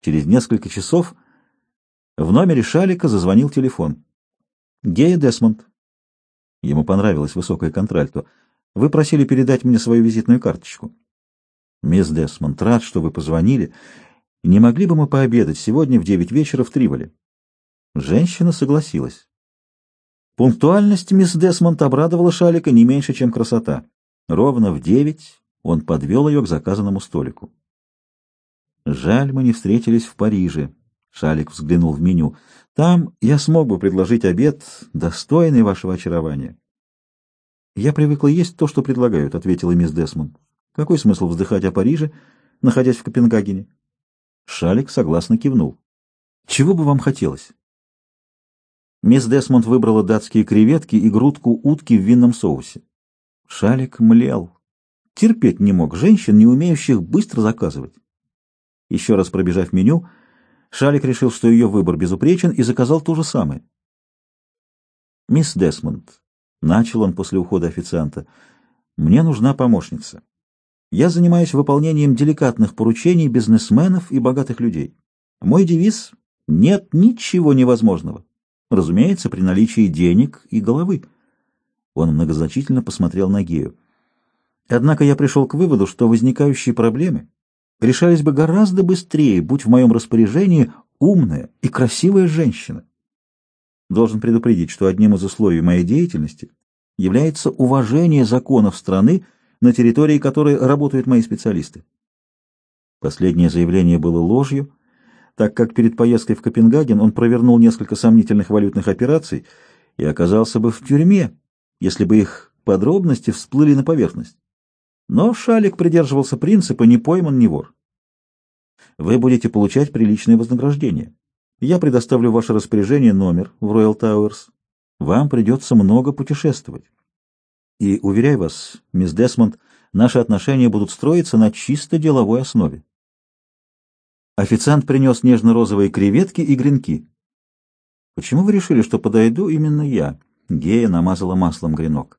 Через несколько часов в номере Шалика зазвонил телефон. «Гея Десмонд». Ему понравилось высокое контральто. «Вы просили передать мне свою визитную карточку». «Мисс Десмонд, рад, что вы позвонили. Не могли бы мы пообедать сегодня в девять вечера в Триволе?» Женщина согласилась. Пунктуальность мисс Десмонд обрадовала Шалика не меньше, чем красота. Ровно в девять он подвел ее к заказанному столику. «Жаль, мы не встретились в Париже», — Шалик взглянул в меню. «Там я смог бы предложить обед, достойный вашего очарования». «Я привыкла есть то, что предлагают», — ответила мисс Десмонд. «Какой смысл вздыхать о Париже, находясь в Копенгагене?» Шалик согласно кивнул. «Чего бы вам хотелось?» Мисс Десмонд выбрала датские креветки и грудку утки в винном соусе. Шалик млел. Терпеть не мог женщин, не умеющих быстро заказывать. Еще раз пробежав меню, Шалик решил, что ее выбор безупречен, и заказал то же самое. «Мисс Десмонд», — начал он после ухода официанта, — «мне нужна помощница. Я занимаюсь выполнением деликатных поручений бизнесменов и богатых людей. Мой девиз — нет ничего невозможного. Разумеется, при наличии денег и головы. Он многозначительно посмотрел на Гею. Однако я пришел к выводу, что возникающие проблемы решались бы гораздо быстрее, будь в моем распоряжении умная и красивая женщина. Должен предупредить, что одним из условий моей деятельности является уважение законов страны, на территории которой работают мои специалисты. Последнее заявление было ложью, так как перед поездкой в Копенгаген он провернул несколько сомнительных валютных операций и оказался бы в тюрьме, если бы их подробности всплыли на поверхность. Но Шалик придерживался принципа «не пойман, не вор». Вы будете получать приличное вознаграждение. Я предоставлю в ваше распоряжение номер в Royal Towers. Вам придется много путешествовать. И, уверяю вас, мисс Десмонд, наши отношения будут строиться на чисто деловой основе. Официант принес нежно-розовые креветки и гренки. «Почему вы решили, что подойду именно я?» Гея намазала маслом гренок.